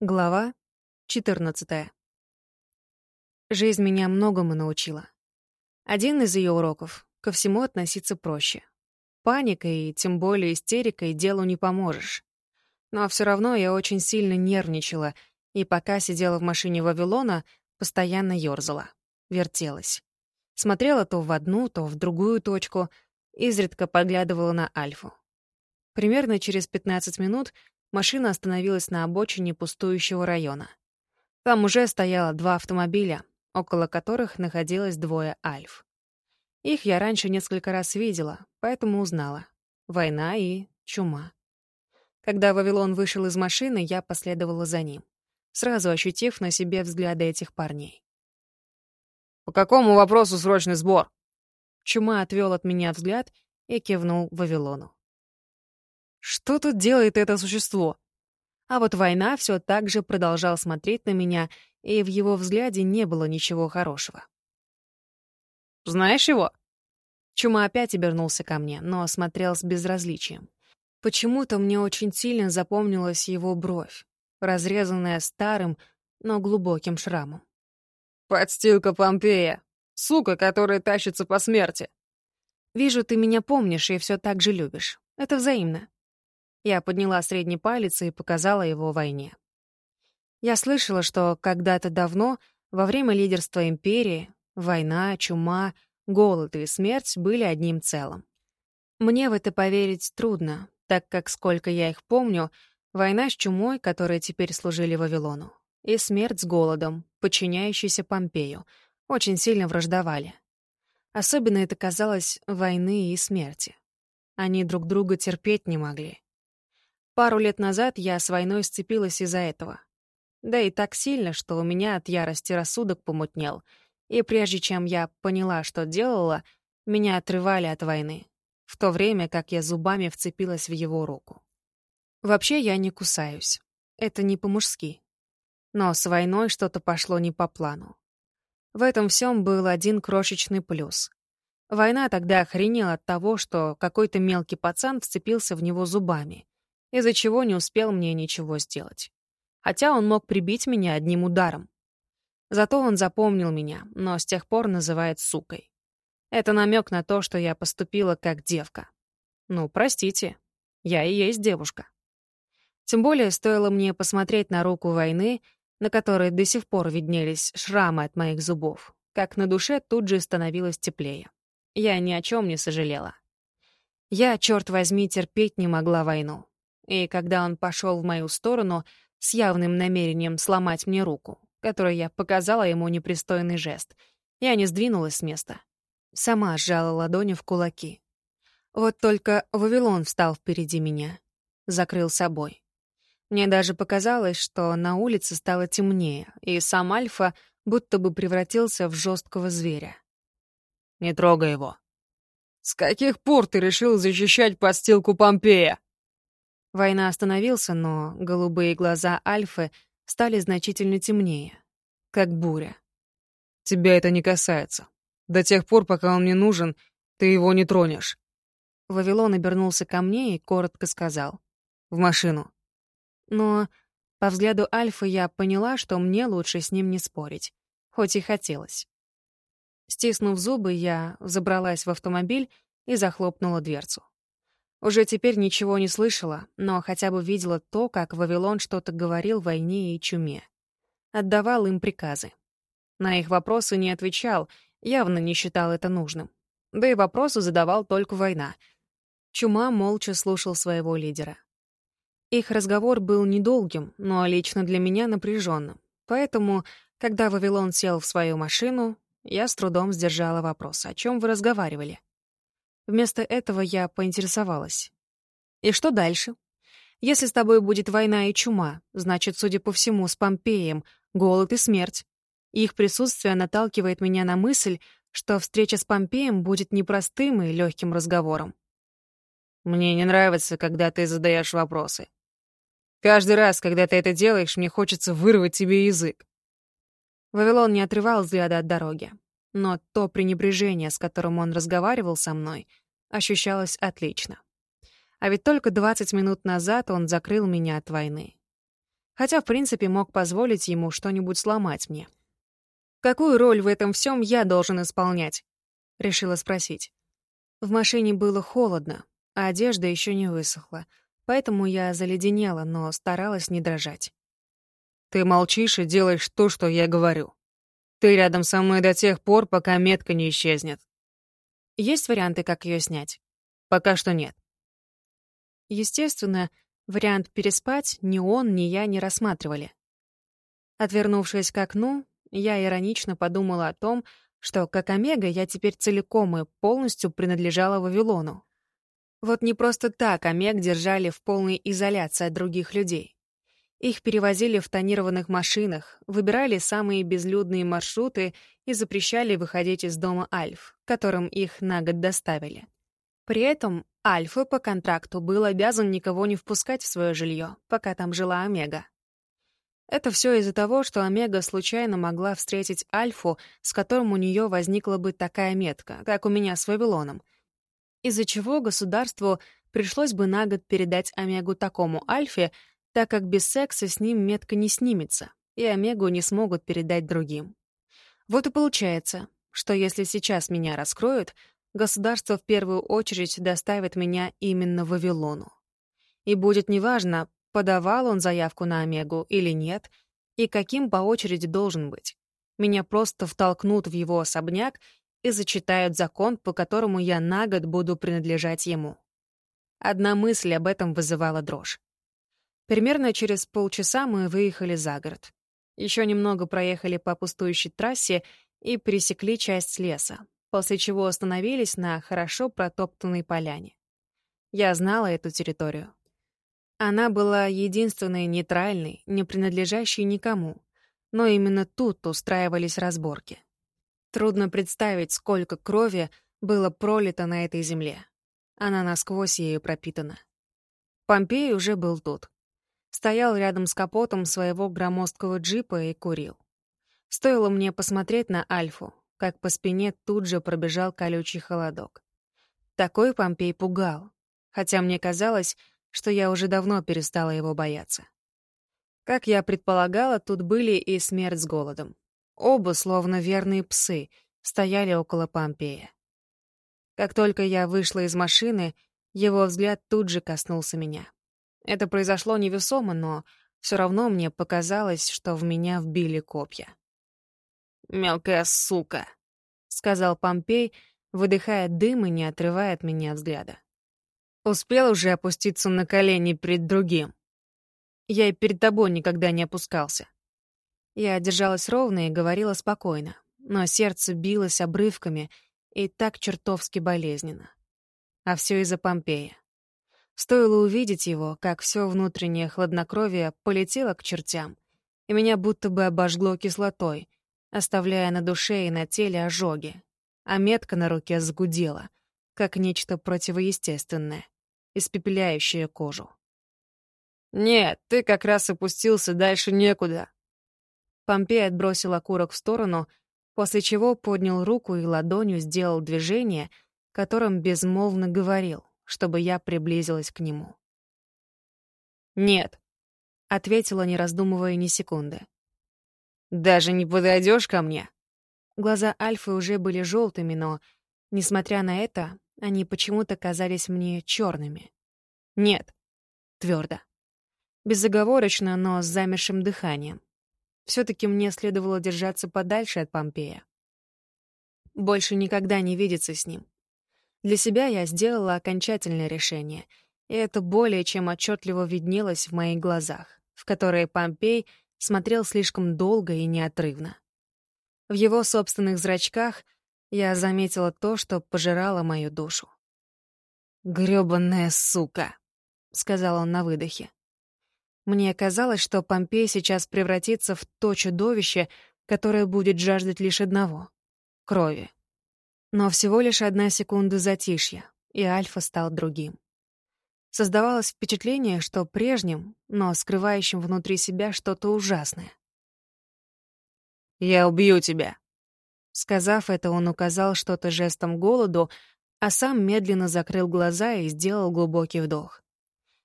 Глава 14. Жизнь меня многому научила. Один из ее уроков — ко всему относиться проще. Паникой и тем более истерикой делу не поможешь. Но все равно я очень сильно нервничала, и пока сидела в машине Вавилона, постоянно ёрзала, вертелась. Смотрела то в одну, то в другую точку, изредка поглядывала на Альфу. Примерно через 15 минут машина остановилась на обочине пустующего района. Там уже стояло два автомобиля, около которых находилось двое альф. Их я раньше несколько раз видела, поэтому узнала. Война и чума. Когда Вавилон вышел из машины, я последовала за ним, сразу ощутив на себе взгляды этих парней. «По какому вопросу срочный сбор?» Чума отвел от меня взгляд и кивнул Вавилону. Что тут делает это существо? А вот война все так же продолжал смотреть на меня, и в его взгляде не было ничего хорошего. «Знаешь его?» Чума опять обернулся ко мне, но смотрел с безразличием. Почему-то мне очень сильно запомнилась его бровь, разрезанная старым, но глубоким шрамом. «Подстилка Помпея! Сука, которая тащится по смерти!» «Вижу, ты меня помнишь и все так же любишь. Это взаимно. Я подняла средний палец и показала его войне. Я слышала, что когда-то давно, во время лидерства империи, война, чума, голод и смерть были одним целым. Мне в это поверить трудно, так как, сколько я их помню, война с чумой, которые теперь служили Вавилону, и смерть с голодом, подчиняющийся Помпею, очень сильно враждовали. Особенно это казалось войны и смерти. Они друг друга терпеть не могли. Пару лет назад я с войной сцепилась из-за этого. Да и так сильно, что у меня от ярости рассудок помутнел. И прежде чем я поняла, что делала, меня отрывали от войны, в то время как я зубами вцепилась в его руку. Вообще я не кусаюсь. Это не по-мужски. Но с войной что-то пошло не по плану. В этом всем был один крошечный плюс. Война тогда охренела от того, что какой-то мелкий пацан вцепился в него зубами из-за чего не успел мне ничего сделать. Хотя он мог прибить меня одним ударом. Зато он запомнил меня, но с тех пор называет сукой. Это намек на то, что я поступила как девка. Ну, простите, я и есть девушка. Тем более стоило мне посмотреть на руку войны, на которой до сих пор виднелись шрамы от моих зубов, как на душе тут же становилось теплее. Я ни о чем не сожалела. Я, черт возьми, терпеть не могла войну. И когда он пошел в мою сторону с явным намерением сломать мне руку, которой я показала ему непристойный жест, я не сдвинулась с места. Сама сжала ладони в кулаки. Вот только Вавилон встал впереди меня, закрыл собой. Мне даже показалось, что на улице стало темнее, и сам Альфа будто бы превратился в жесткого зверя. «Не трогай его». «С каких пор ты решил защищать подстилку Помпея?» Война остановился, но голубые глаза Альфы стали значительно темнее, как буря. «Тебя это не касается. До тех пор, пока он мне нужен, ты его не тронешь». Вавилон обернулся ко мне и коротко сказал. «В машину». Но по взгляду Альфы я поняла, что мне лучше с ним не спорить, хоть и хотелось. Стиснув зубы, я забралась в автомобиль и захлопнула дверцу. Уже теперь ничего не слышала, но хотя бы видела то, как Вавилон что-то говорил войне и чуме. Отдавал им приказы. На их вопросы не отвечал, явно не считал это нужным. Да и вопросы задавал только война. Чума молча слушал своего лидера. Их разговор был недолгим, но лично для меня напряженным. Поэтому, когда Вавилон сел в свою машину, я с трудом сдержала вопрос, о чем вы разговаривали. Вместо этого я поинтересовалась. «И что дальше? Если с тобой будет война и чума, значит, судя по всему, с Помпеем, голод и смерть. Их присутствие наталкивает меня на мысль, что встреча с Помпеем будет непростым и легким разговором. Мне не нравится, когда ты задаешь вопросы. Каждый раз, когда ты это делаешь, мне хочется вырвать тебе язык. Вавилон не отрывал взгляда от дороги но то пренебрежение, с которым он разговаривал со мной, ощущалось отлично. А ведь только 20 минут назад он закрыл меня от войны. Хотя, в принципе, мог позволить ему что-нибудь сломать мне. «Какую роль в этом всем я должен исполнять?» — решила спросить. В машине было холодно, а одежда еще не высохла, поэтому я заледенела, но старалась не дрожать. «Ты молчишь и делаешь то, что я говорю. Ты рядом со мной до тех пор, пока метка не исчезнет». «Есть варианты, как ее снять?» «Пока что нет». Естественно, вариант переспать ни он, ни я не рассматривали. Отвернувшись к окну, я иронично подумала о том, что, как Омега, я теперь целиком и полностью принадлежала Вавилону. Вот не просто так Омег держали в полной изоляции от других людей. Их перевозили в тонированных машинах, выбирали самые безлюдные маршруты и запрещали выходить из дома Альф, которым их на год доставили. При этом Альфа по контракту был обязан никого не впускать в свое жилье, пока там жила Омега. Это все из-за того, что Омега случайно могла встретить Альфу, с которым у нее возникла бы такая метка, как у меня с Вавилоном, из-за чего государству пришлось бы на год передать Омегу такому Альфе, так как без секса с ним метка не снимется, и Омегу не смогут передать другим. Вот и получается, что если сейчас меня раскроют, государство в первую очередь доставит меня именно в Вавилону. И будет неважно, подавал он заявку на Омегу или нет, и каким по очереди должен быть. Меня просто втолкнут в его особняк и зачитают закон, по которому я на год буду принадлежать ему. Одна мысль об этом вызывала дрожь. Примерно через полчаса мы выехали за город. Еще немного проехали по пустующей трассе и пересекли часть леса, после чего остановились на хорошо протоптанной поляне. Я знала эту территорию. Она была единственной нейтральной, не принадлежащей никому, но именно тут устраивались разборки. Трудно представить, сколько крови было пролито на этой земле. Она насквозь ею пропитана. Помпей уже был тут. Стоял рядом с капотом своего громоздкого джипа и курил. Стоило мне посмотреть на Альфу, как по спине тут же пробежал колючий холодок. Такой Помпей пугал, хотя мне казалось, что я уже давно перестала его бояться. Как я предполагала, тут были и смерть с голодом. Оба, словно верные псы, стояли около Помпея. Как только я вышла из машины, его взгляд тут же коснулся меня. Это произошло невесомо, но все равно мне показалось, что в меня вбили копья. «Мелкая сука», — сказал Помпей, выдыхая дым и не отрывая от меня взгляда. Успел уже опуститься на колени перед другим. Я и перед тобой никогда не опускался. Я держалась ровно и говорила спокойно, но сердце билось обрывками и так чертовски болезненно. А все из-за Помпея. Стоило увидеть его, как все внутреннее хладнокровие полетело к чертям, и меня будто бы обожгло кислотой, оставляя на душе и на теле ожоги, а метка на руке загудела, как нечто противоестественное испепеляющее кожу. «Нет, ты как раз опустился дальше некуда». Помпей отбросил окурок в сторону, после чего поднял руку и ладонью сделал движение, которым безмолвно говорил, чтобы я приблизилась к нему. «Нет», — ответила, не раздумывая ни секунды. «Даже не подойдешь ко мне?» Глаза Альфы уже были желтыми, но, несмотря на это, они почему-то казались мне черными. Нет. Твердо. Безоговорочно, но с замершим дыханием. Все-таки мне следовало держаться подальше от Помпея. Больше никогда не видеться с ним. Для себя я сделала окончательное решение, и это более чем отчетливо виднелось в моих глазах, в которые Помпей смотрел слишком долго и неотрывно. В его собственных зрачках — я заметила то, что пожирало мою душу. «Грёбаная сука!» — сказал он на выдохе. Мне казалось, что Помпей сейчас превратится в то чудовище, которое будет жаждать лишь одного — крови. Но всего лишь одна секунда затишья, и Альфа стал другим. Создавалось впечатление, что прежним, но скрывающим внутри себя что-то ужасное. «Я убью тебя», Сказав это, он указал что-то жестом голоду, а сам медленно закрыл глаза и сделал глубокий вдох.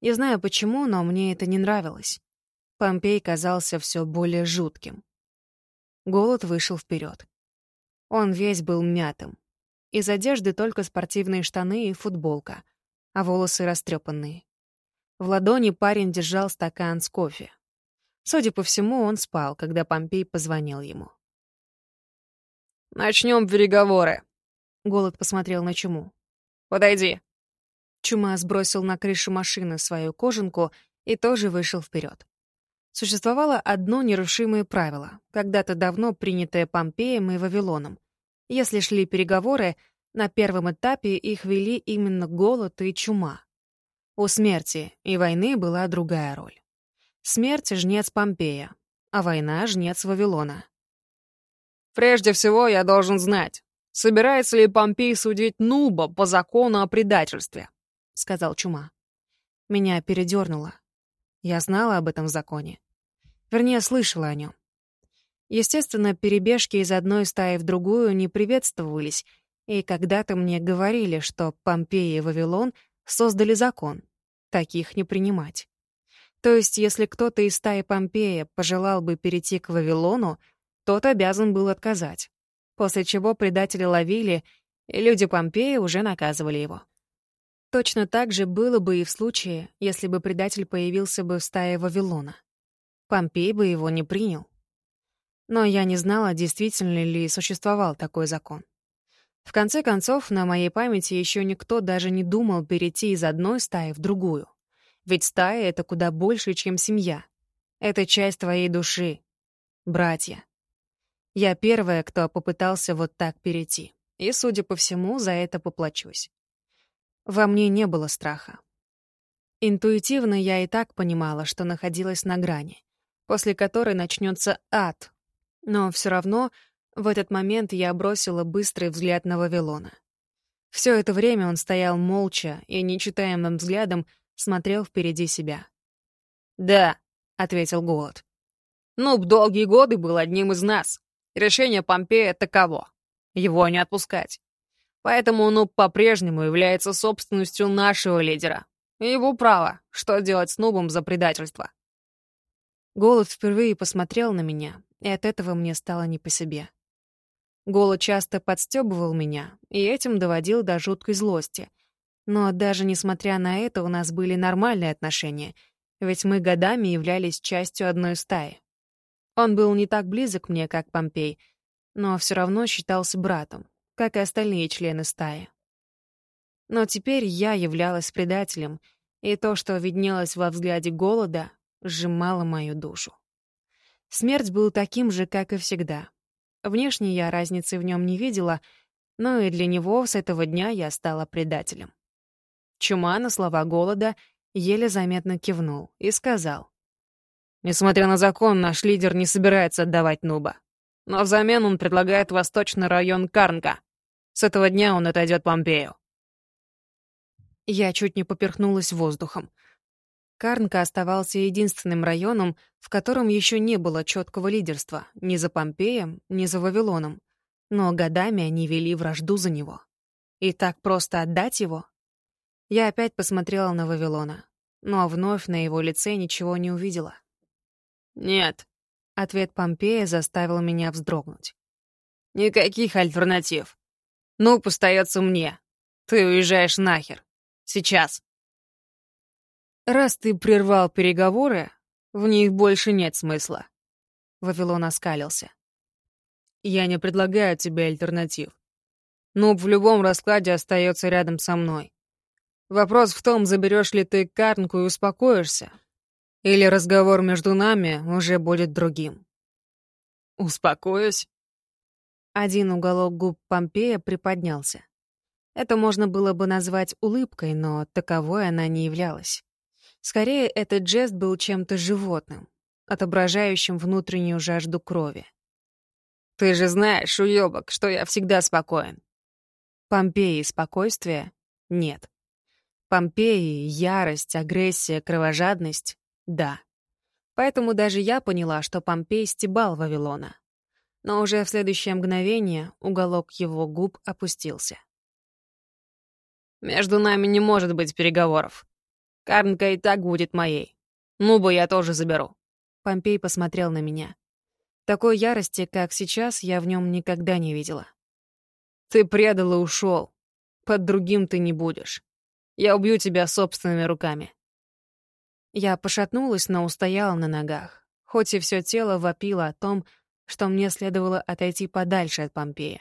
Не знаю почему, но мне это не нравилось. Помпей казался все более жутким. Голод вышел вперед. Он весь был мятым. Из одежды только спортивные штаны и футболка, а волосы растрепанные. В ладони парень держал стакан с кофе. Судя по всему, он спал, когда Помпей позвонил ему. «Начнем переговоры», — Голод посмотрел на Чуму. «Подойди». Чума сбросил на крышу машины свою кожанку и тоже вышел вперед. Существовало одно нерушимое правило, когда-то давно принятое Помпеем и Вавилоном. Если шли переговоры, на первом этапе их вели именно голод и чума. У смерти и войны была другая роль. Смерть — жнец Помпея, а война — жнец Вавилона. «Прежде всего я должен знать, собирается ли Помпей судить Нуба по закону о предательстве?» — сказал Чума. Меня передернуло. Я знала об этом законе. Вернее, слышала о нем. Естественно, перебежки из одной стаи в другую не приветствовались, и когда-то мне говорили, что Помпея и Вавилон создали закон. Таких не принимать. То есть, если кто-то из стаи Помпея пожелал бы перейти к Вавилону, тот обязан был отказать. После чего предателя ловили, и люди Помпея уже наказывали его. Точно так же было бы и в случае, если бы предатель появился бы в стае Вавилона. Помпей бы его не принял. Но я не знала, действительно ли существовал такой закон. В конце концов, на моей памяти еще никто даже не думал перейти из одной стаи в другую. Ведь стая — это куда больше, чем семья. Это часть твоей души. Братья. Я первая, кто попытался вот так перейти. И, судя по всему, за это поплачусь. Во мне не было страха. Интуитивно я и так понимала, что находилась на грани, после которой начнется ад. Но все равно в этот момент я бросила быстрый взгляд на Вавилона. Все это время он стоял молча и нечитаемым взглядом смотрел впереди себя. «Да», — ответил Голод. «Нуб долгие годы был одним из нас. Решение Помпея таково. Его не отпускать. Поэтому Нуб по-прежнему является собственностью нашего лидера. Его право, что делать с Нубом за предательство. Голод впервые посмотрел на меня, и от этого мне стало не по себе. Голод часто подстебывал меня, и этим доводил до жуткой злости. Но даже несмотря на это, у нас были нормальные отношения, ведь мы годами являлись частью одной стаи. Он был не так близок мне, как Помпей, но все равно считался братом как и остальные члены стаи. Но теперь я являлась предателем, и то, что виднелось во взгляде голода, сжимало мою душу. Смерть был таким же, как и всегда. Внешне я разницы в нем не видела, но и для него с этого дня я стала предателем. Чума на слова голода еле заметно кивнул и сказал. «Несмотря на закон, наш лидер не собирается отдавать Нуба. Но взамен он предлагает восточный район Карнка. С этого дня он отойдет Помпею. Я чуть не поперхнулась воздухом. Карнка оставался единственным районом, в котором еще не было четкого лидерства ни за Помпеем, ни за Вавилоном. Но годами они вели вражду за него. И так просто отдать его? Я опять посмотрела на Вавилона, но вновь на его лице ничего не увидела. «Нет», Ответ Помпея заставил меня вздрогнуть. «Никаких альтернатив. Ну, остается мне. Ты уезжаешь нахер. Сейчас». «Раз ты прервал переговоры, в них больше нет смысла». Вавилон оскалился. «Я не предлагаю тебе альтернатив. Нуб в любом раскладе остается рядом со мной. Вопрос в том, заберешь ли ты карнку и успокоишься, или разговор между нами уже будет другим. Успокоюсь. Один уголок губ Помпея приподнялся. Это можно было бы назвать улыбкой, но таковой она не являлась. Скорее, этот жест был чем-то животным, отображающим внутреннюю жажду крови. «Ты же знаешь, уёбок, что я всегда спокоен». Помпеи спокойствия нет. Помпеи — ярость, агрессия, кровожадность да. Поэтому даже я поняла, что Помпей стебал Вавилона. Но уже в следующее мгновение уголок его губ опустился. «Между нами не может быть переговоров. Карнка и так будет моей. Нуба я тоже заберу. Помпей посмотрел на меня. Такой ярости, как сейчас, я в нем никогда не видела. «Ты предал и ушел. Под другим ты не будешь. Я убью тебя собственными руками». Я пошатнулась, но устояла на ногах, хоть и все тело вопило о том, что мне следовало отойти подальше от Помпея.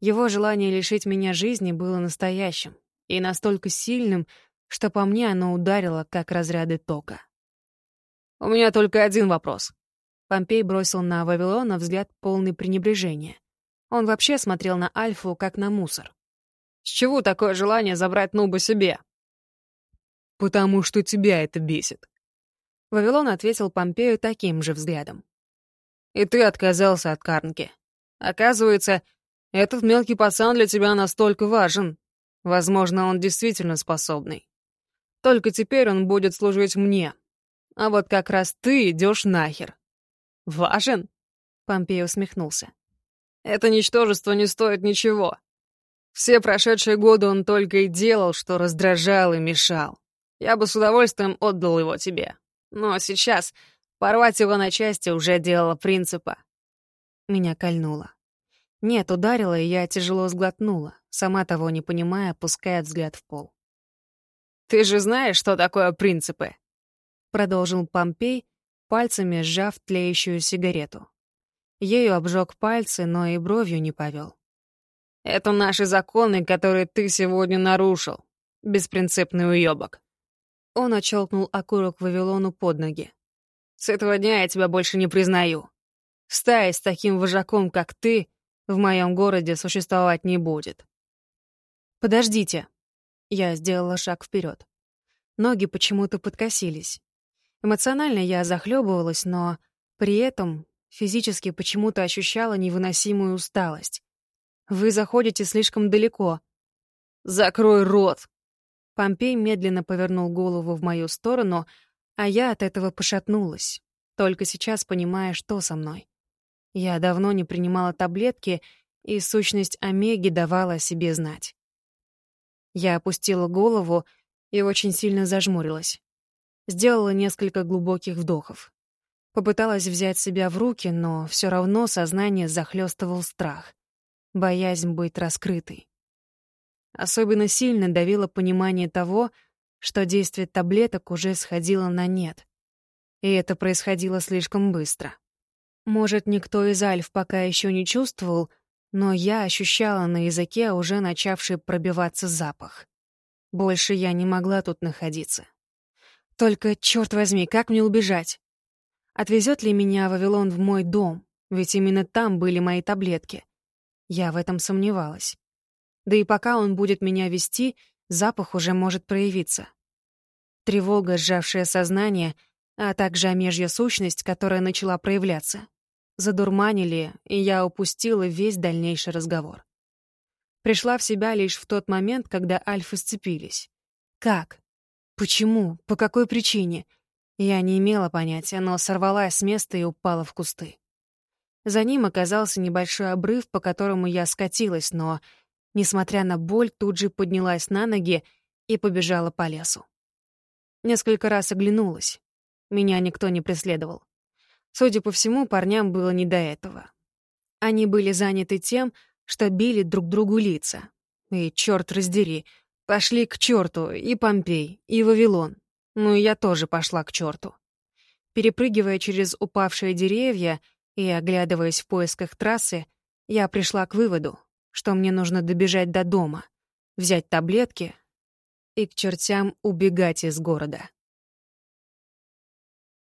Его желание лишить меня жизни было настоящим и настолько сильным, что по мне оно ударило, как разряды тока. «У меня только один вопрос». Помпей бросил на Вавилона взгляд полный пренебрежения. Он вообще смотрел на Альфу, как на мусор. «С чего такое желание забрать Нуба себе?» «Потому что тебя это бесит». Вавилон ответил Помпею таким же взглядом. «И ты отказался от Карнки. Оказывается, этот мелкий пацан для тебя настолько важен. Возможно, он действительно способный. Только теперь он будет служить мне. А вот как раз ты идешь нахер. Важен? Помпей усмехнулся. Это ничтожество не стоит ничего. Все прошедшие годы он только и делал, что раздражал и мешал. Я бы с удовольствием отдал его тебе. Но сейчас порвать его на части уже делало принципа. Меня кольнуло. Нет, ударила, и я тяжело сглотнула, сама того не понимая, опуская взгляд в пол. «Ты же знаешь, что такое принципы?» Продолжил Помпей, пальцами сжав тлеющую сигарету. Ею обжег пальцы, но и бровью не повел. «Это наши законы, которые ты сегодня нарушил, беспринципный уёбок». Он очелкнул окурок Вавилону под ноги. «С этого дня я тебя больше не признаю. Стая с таким вожаком, как ты, в моем городе существовать не будет. «Подождите». Я сделала шаг вперед. Ноги почему-то подкосились. Эмоционально я захлебывалась, но при этом физически почему-то ощущала невыносимую усталость. Вы заходите слишком далеко. «Закрой рот!» Помпей медленно повернул голову в мою сторону, а я от этого пошатнулась, только сейчас понимая, что со мной. Я давно не принимала таблетки, и сущность омеги давала о себе знать. Я опустила голову и очень сильно зажмурилась. Сделала несколько глубоких вдохов. Попыталась взять себя в руки, но все равно сознание захлестывал страх. Боязнь быть раскрытой. Особенно сильно давило понимание того, что действие таблеток уже сходило на нет. И это происходило слишком быстро. Может, никто из альф пока еще не чувствовал, но я ощущала на языке уже начавший пробиваться запах. Больше я не могла тут находиться. Только, черт возьми, как мне убежать? Отвезет ли меня Вавилон в мой дом? Ведь именно там были мои таблетки. Я в этом сомневалась. Да и пока он будет меня вести, запах уже может проявиться. Тревога, сжавшая сознание, а также омежья сущность, которая начала проявляться задурманили, и я упустила весь дальнейший разговор. Пришла в себя лишь в тот момент, когда альфы сцепились. Как? Почему? По какой причине? Я не имела понятия, но сорвалась с места и упала в кусты. За ним оказался небольшой обрыв, по которому я скатилась, но, несмотря на боль, тут же поднялась на ноги и побежала по лесу. Несколько раз оглянулась. Меня никто не преследовал. Судя по всему, парням было не до этого. Они были заняты тем, что били друг другу лица. И, черт раздери, пошли к черту и Помпей, и Вавилон. Ну и я тоже пошла к черту. Перепрыгивая через упавшие деревья и оглядываясь в поисках трассы, я пришла к выводу, что мне нужно добежать до дома, взять таблетки и к чертям убегать из города.